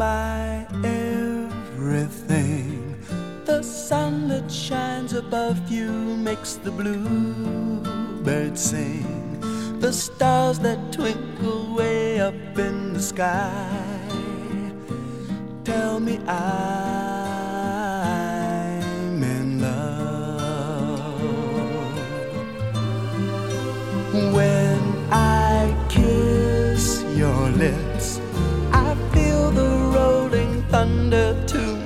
my everything. The sun that shines above you makes the bluebird sing. The stars that twinkle way up in the sky tell me I. When I kiss your lips, I feel the rolling thunder too.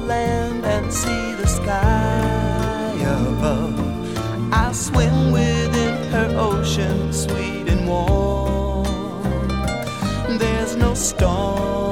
land and see the sky above. I swim within her ocean, sweet and warm. There's no storm.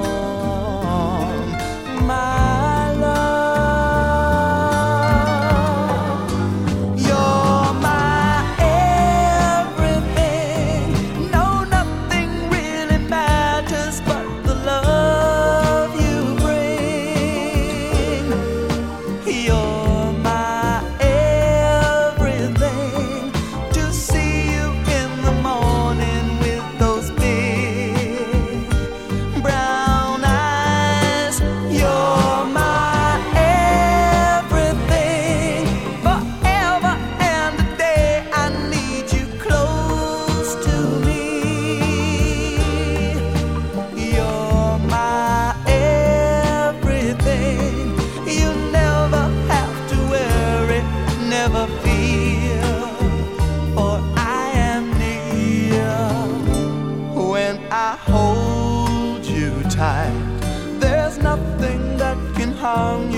hung